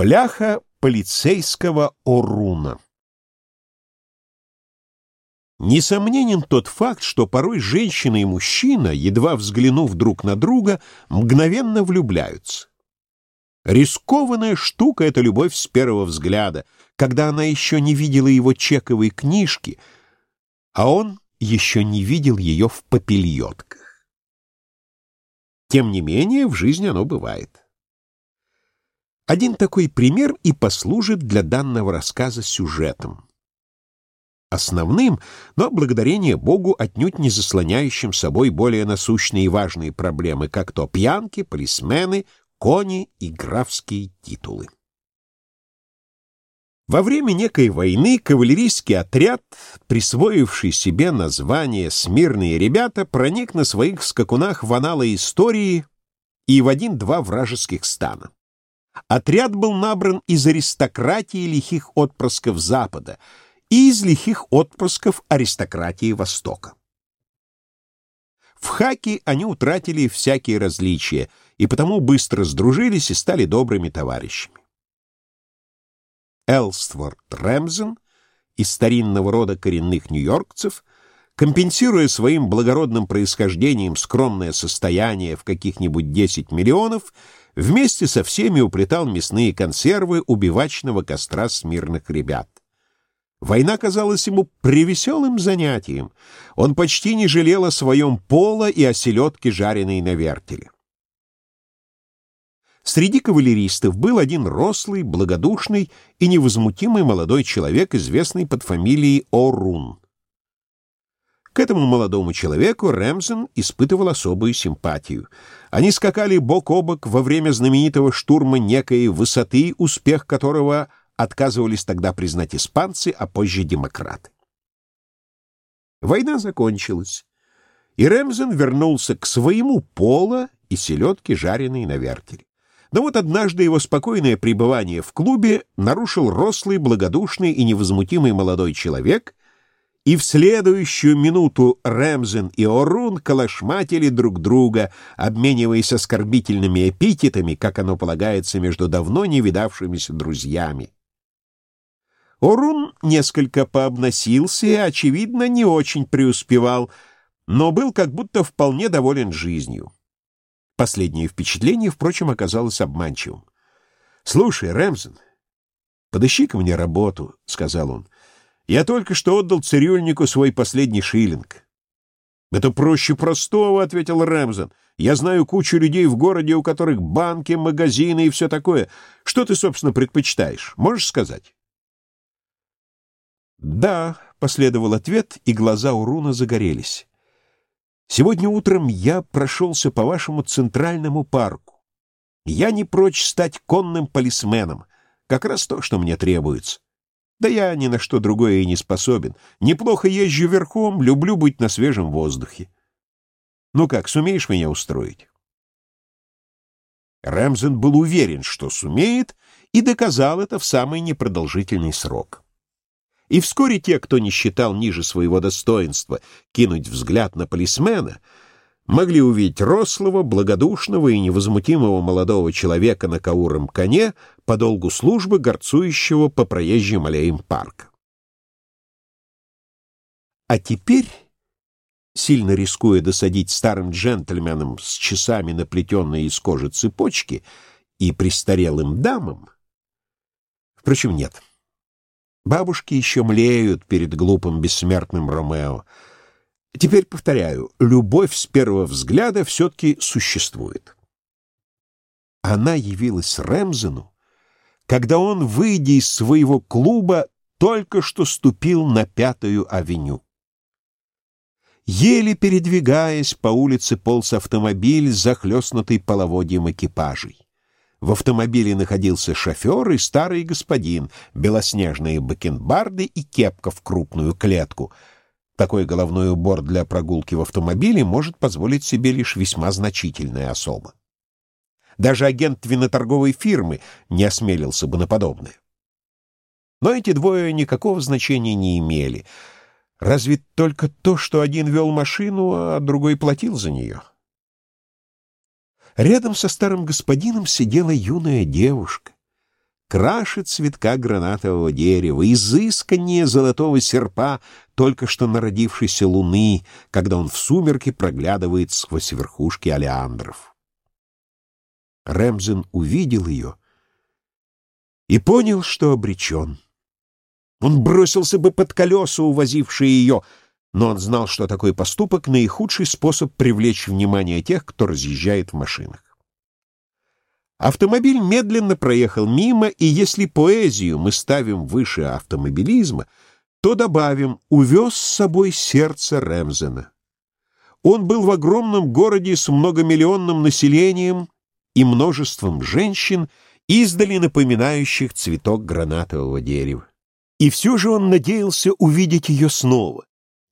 Бляха полицейского Оруна Несомненен тот факт, что порой женщина и мужчина, едва взглянув друг на друга, мгновенно влюбляются. Рискованная штука — это любовь с первого взгляда, когда она еще не видела его чековой книжки, а он еще не видел ее в попельотках. Тем не менее, в жизни оно бывает. Один такой пример и послужит для данного рассказа сюжетом. Основным, но благодарение Богу отнюдь не заслоняющим собой более насущные и важные проблемы, как то пьянки, полисмены, кони и графские титулы. Во время некой войны кавалерийский отряд, присвоивший себе название «Смирные ребята», проник на своих скакунах в аналы истории и в один-два вражеских стана. Отряд был набран из аристократии лихих отпрысков Запада и из лихих отпрысков аристократии Востока. В хаке они утратили всякие различия, и потому быстро сдружились и стали добрыми товарищами. Элстворд Рэмзен из старинного рода коренных нью-йоркцев, компенсируя своим благородным происхождением скромное состояние в каких-нибудь 10 миллионов, вместе со всеми уплетал мясные консервы у бивачного костра смирных ребят. Война казалась ему превеселым занятием. Он почти не жалел о своем поло и о селедке, жареной на вертеле. Среди кавалеристов был один рослый, благодушный и невозмутимый молодой человек, известный под фамилией Орун. К этому молодому человеку Рэмзен испытывал особую симпатию. Они скакали бок о бок во время знаменитого штурма некой высоты, успех которого отказывались тогда признать испанцы, а позже демократы. Война закончилась, и Рэмзен вернулся к своему поло и селедке, жареной на вертеле. Но вот однажды его спокойное пребывание в клубе нарушил рослый, благодушный и невозмутимый молодой человек, и в следующую минуту Рэмзен и Орун калашматили друг друга, обмениваясь оскорбительными эпитетами, как оно полагается между давно не видавшимися друзьями. Орун несколько пообносился и, очевидно, не очень преуспевал, но был как будто вполне доволен жизнью. Последнее впечатление, впрочем, оказалось обманчивым. «Слушай, Рэмзен, подыщи-ка мне работу», — сказал он. «Я только что отдал цирюльнику свой последний шиллинг». «Это проще простого», — ответил Рэмзен. «Я знаю кучу людей в городе, у которых банки, магазины и все такое. Что ты, собственно, предпочитаешь? Можешь сказать?» «Да», — последовал ответ, и глаза у Руна загорелись. «Сегодня утром я прошелся по вашему центральному парку. Я не прочь стать конным полисменом. Как раз то, что мне требуется. Да я ни на что другое и не способен. Неплохо езжу верхом, люблю быть на свежем воздухе. Ну как, сумеешь меня устроить?» Рэмзен был уверен, что сумеет, и доказал это в самый непродолжительный срок. И вскоре те, кто не считал ниже своего достоинства кинуть взгляд на полисмена, могли увидеть рослого, благодушного и невозмутимого молодого человека на кауром коне по долгу службы, горцующего по проезжим аллеям парка. А теперь, сильно рискуя досадить старым джентльменам с часами, наплетенные из кожи цепочки, и престарелым дамам, впрочем, нет — Бабушки еще млеют перед глупым бессмертным Ромео. Теперь повторяю, любовь с первого взгляда все-таки существует. Она явилась Рэмзену, когда он, выйдя из своего клуба, только что ступил на Пятую авеню. Еле передвигаясь по улице полз автомобиль, захлестнутый половодьем экипажей. В автомобиле находился шофер и старый господин, белоснежные бакенбарды и кепка в крупную клетку. Такой головной убор для прогулки в автомобиле может позволить себе лишь весьма значительная особа. Даже агент виноторговой фирмы не осмелился бы на подобное. Но эти двое никакого значения не имели. Разве только то, что один вел машину, а другой платил за нее. Рядом со старым господином сидела юная девушка. краше цветка гранатового дерева, изысканнее золотого серпа только что народившейся луны, когда он в сумерке проглядывает сквозь верхушки олеандров. Рэмзен увидел ее и понял, что обречен. Он бросился бы под колеса, увозившие ее, но он знал, что такой поступок — наихудший способ привлечь внимание тех, кто разъезжает в машинах. Автомобиль медленно проехал мимо, и если поэзию мы ставим выше автомобилизма, то добавим «увез с собой сердце Рэмзена». Он был в огромном городе с многомиллионным населением и множеством женщин, издали напоминающих цветок гранатового дерева. И все же он надеялся увидеть ее снова,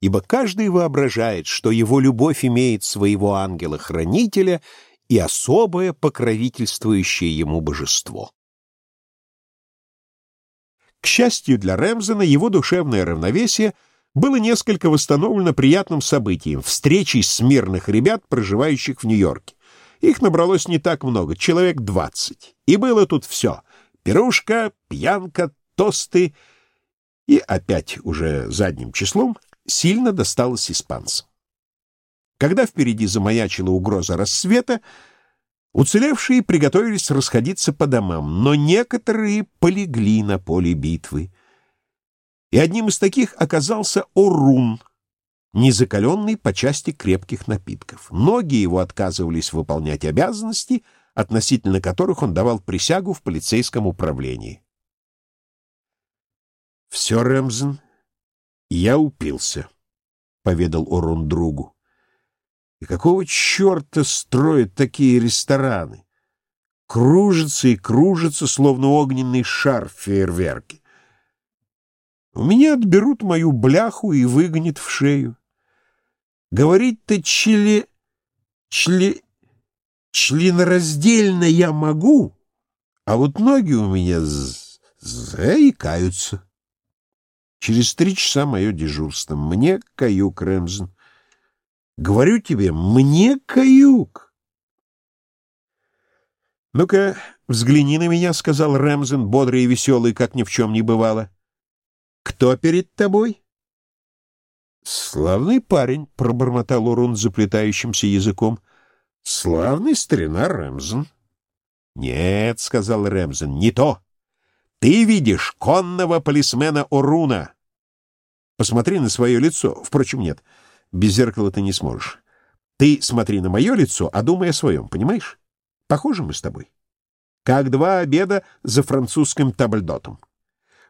ибо каждый воображает, что его любовь имеет своего ангела-хранителя — и особое покровительствующее ему божество. К счастью для Рэмзена, его душевное равновесие было несколько восстановлено приятным событием — встречей смирных ребят, проживающих в Нью-Йорке. Их набралось не так много, человек двадцать. И было тут все — пирушка, пьянка, тосты. И опять уже задним числом сильно досталось испанцам. Когда впереди замаячила угроза рассвета, уцелевшие приготовились расходиться по домам, но некоторые полегли на поле битвы. И одним из таких оказался Орун, незакаленный по части крепких напитков. Ноги его отказывались выполнять обязанности, относительно которых он давал присягу в полицейском управлении. «Все, Рэмзен, я упился», — поведал Орун другу. И какого черта строят такие рестораны? Кружится и кружится, словно огненный шар в фейерверке. У меня отберут мою бляху и выгонят в шею. Говорить-то чили... чли... членораздельно я могу, а вот ноги у меня заикаются. Через три часа мое дежурство. Мне каюк, Рэмзен. Говорю тебе, мне каюк. «Ну-ка, взгляни на меня», — сказал Рэмзен, бодрый и веселый, как ни в чем не бывало. «Кто перед тобой?» «Славный парень», — пробормотал Урун заплетающимся языком. «Славный старина Рэмзен». «Нет», — сказал Рэмзен, — «не то. Ты видишь конного полисмена Оруна. Посмотри на свое лицо. Впрочем, нет». Без зеркала ты не сможешь. Ты смотри на мое лицо, а думай о своем, понимаешь? Похожи мы с тобой. Как два обеда за французским табльдотом.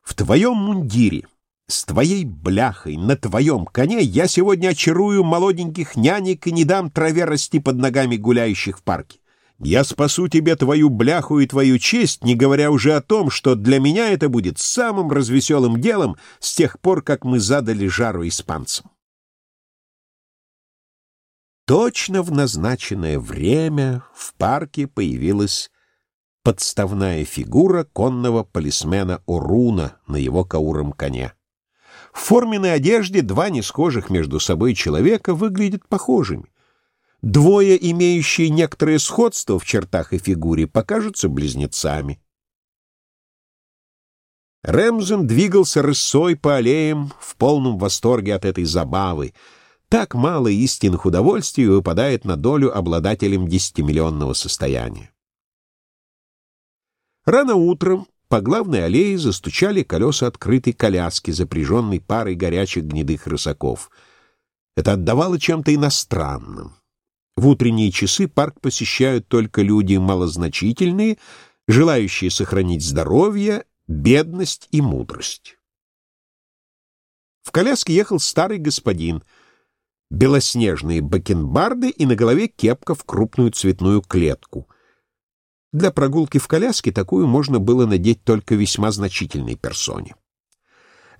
В твоем мундире, с твоей бляхой, на твоем коне я сегодня очарую молоденьких нянек и не дам траве расти под ногами гуляющих в парке. Я спасу тебе твою бляху и твою честь, не говоря уже о том, что для меня это будет самым развеселым делом с тех пор, как мы задали жару испанцам. Точно в назначенное время в парке появилась подставная фигура конного полисмена Оруна на его кауром коне. В форменной одежде два несхожих между собой человека выглядят похожими. Двое, имеющие некоторое сходство в чертах и фигуре, покажутся близнецами. Рэмзен двигался рысой по аллеям в полном восторге от этой забавы — так мало истинных удовольствий выпадает на долю обладателям десятимиллионного состояния. Рано утром по главной аллее застучали колеса открытой коляски, запряженной парой горячих гнедых рысаков. Это отдавало чем-то иностранным. В утренние часы парк посещают только люди малозначительные, желающие сохранить здоровье, бедность и мудрость. В коляске ехал старый господин — белоснежные бакенбарды и на голове кепка в крупную цветную клетку. Для прогулки в коляске такую можно было надеть только весьма значительной персоне.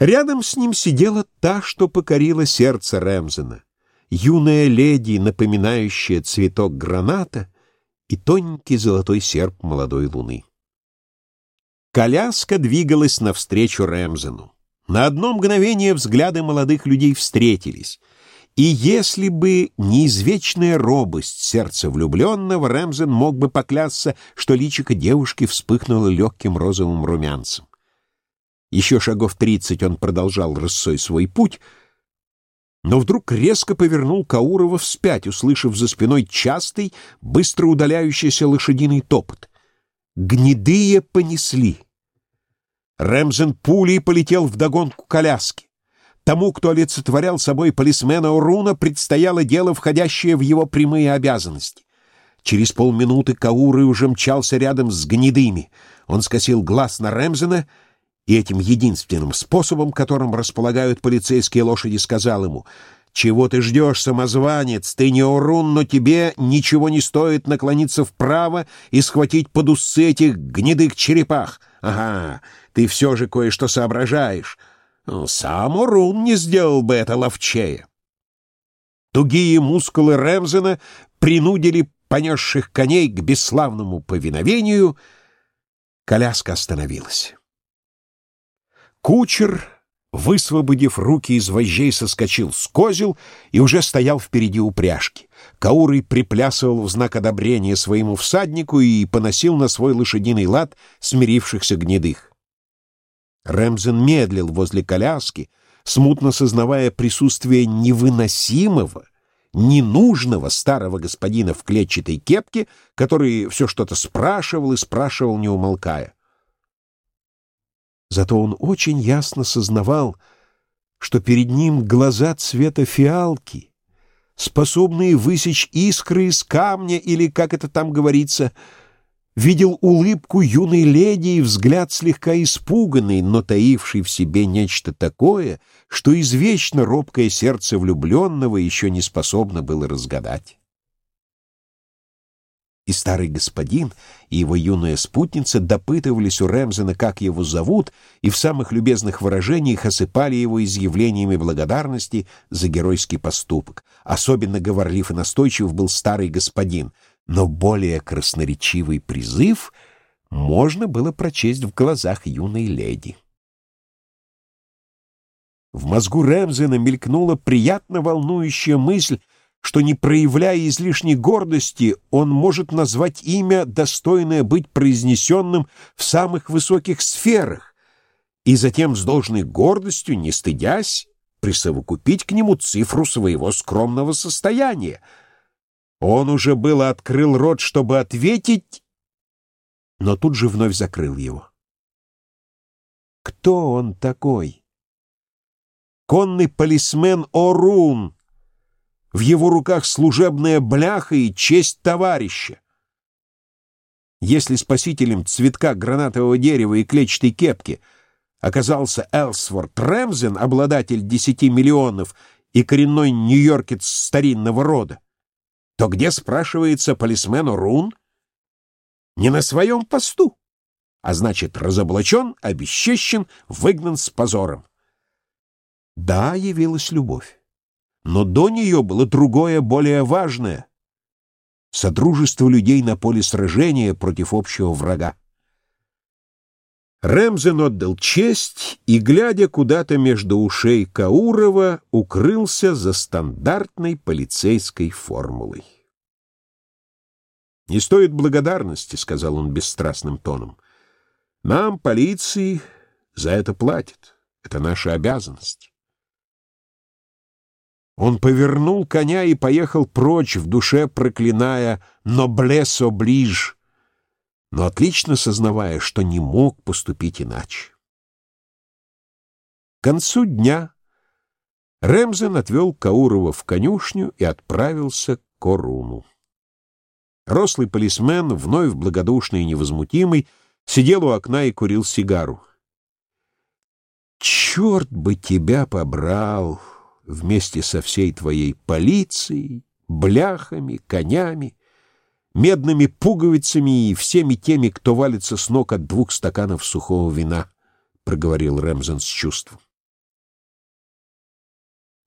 Рядом с ним сидела та, что покорила сердце Рэмзена, юная леди, напоминающая цветок граната и тоненький золотой серп молодой луны. Коляска двигалась навстречу Рэмзену. На одно мгновение взгляды молодых людей встретились — И если бы не извечная робость сердца влюбленного, Рэмзен мог бы поклясться, что личико девушки вспыхнуло легким розовым румянцем. Еще шагов тридцать он продолжал рысой свой путь, но вдруг резко повернул Каурова вспять, услышав за спиной частый, быстро удаляющийся лошадиный топот. Гнедые понесли. Рэмзен пулей полетел вдогонку коляски. Тому, кто олицетворял собой полисмена Оруна, предстояло дело, входящее в его прямые обязанности. Через полминуты Кауры уже мчался рядом с гнедыми. Он скосил глаз на Рэмзена и этим единственным способом, которым располагают полицейские лошади, сказал ему «Чего ты ждешь, самозванец? Ты не Орун, но тебе ничего не стоит наклониться вправо и схватить под усы этих гнедых черепах. Ага, ты все же кое-что соображаешь». Сам Урун не сделал бы это ловчее. Тугие мускулы Рэмзена принудили понесших коней к бесславному повиновению. Коляска остановилась. Кучер, высвободив руки из вожжей, соскочил с козел и уже стоял впереди упряжки. Каурый приплясывал в знак одобрения своему всаднику и поносил на свой лошадиный лад смирившихся гнедых. Рэмзен медлил возле коляски, смутно сознавая присутствие невыносимого, ненужного старого господина в клетчатой кепке, который все что-то спрашивал и спрашивал, не умолкая. Зато он очень ясно сознавал, что перед ним глаза цвета фиалки, способные высечь искры из камня или, как это там говорится, — видел улыбку юной леди и взгляд слегка испуганный, но таивший в себе нечто такое, что извечно робкое сердце влюбленного еще не способно было разгадать. И старый господин, и его юная спутница допытывались у Рэмзена, как его зовут, и в самых любезных выражениях осыпали его изъявлениями благодарности за геройский поступок. Особенно говорлив и настойчив был старый господин — но более красноречивый призыв можно было прочесть в глазах юной леди. В мозгу Рэмзена мелькнула приятно волнующая мысль, что, не проявляя излишней гордости, он может назвать имя, достойное быть произнесенным в самых высоких сферах, и затем с должной гордостью, не стыдясь, присовокупить к нему цифру своего скромного состояния — он уже было открыл рот, чтобы ответить, но тут же вновь закрыл его. Кто он такой? Конный полисмен Орун. В его руках служебная бляха и честь товарища. Если спасителем цветка гранатового дерева и клетчатой кепки оказался Элсворт Рэмзен, обладатель десяти миллионов и коренной нью-йоркец старинного рода, то где, спрашивается, полисмену Рун? Не на своем посту, а значит, разоблачен, обесчещен, выгнан с позором. Да, явилась любовь, но до нее было другое, более важное — содружество людей на поле сражения против общего врага. Рэмзен отдал честь и, глядя куда-то между ушей Каурова, укрылся за стандартной полицейской формулой. «Не стоит благодарности», — сказал он бесстрастным тоном. «Нам, полиции, за это платят. Это наша обязанность». Он повернул коня и поехал прочь, в душе проклиная «ноблесо ближ», но отлично сознавая, что не мог поступить иначе. К концу дня Рэмзен отвел Каурова в конюшню и отправился к Коруну. Рослый полисмен, вновь благодушный и невозмутимый, сидел у окна и курил сигару. «Черт бы тебя побрал вместе со всей твоей полицией, бляхами, конями!» Медными пуговицами и всеми теми, кто валится с ног от двух стаканов сухого вина, — проговорил Рэмзен с чувством.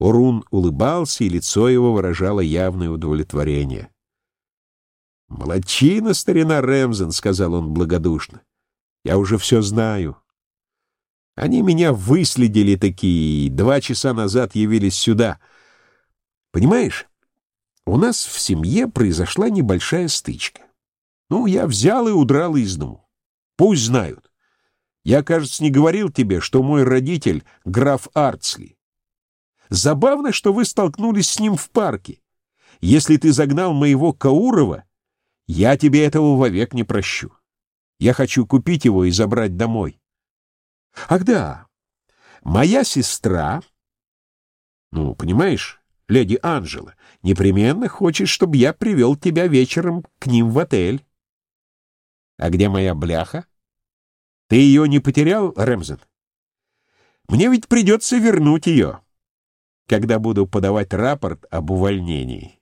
Орун улыбался, и лицо его выражало явное удовлетворение. «Молодчина, старина Рэмзен», — сказал он благодушно. «Я уже все знаю. Они меня выследили такие, два часа назад явились сюда». Понимаешь, у нас в семье произошла небольшая стычка. Ну, я взял и удрал из дому. Пусть знают. Я, кажется, не говорил тебе, что мой родитель — граф Артсли. Забавно, что вы столкнулись с ним в парке. Если ты загнал моего Каурова, я тебе этого вовек не прощу. Я хочу купить его и забрать домой. Ах да, моя сестра, ну, понимаешь, леди Анжела, непременно хочет, чтобы я привел тебя вечером к ним в отель. А где моя бляха? Ты ее не потерял, Рэмзен? Мне ведь придется вернуть ее, когда буду подавать рапорт об увольнении.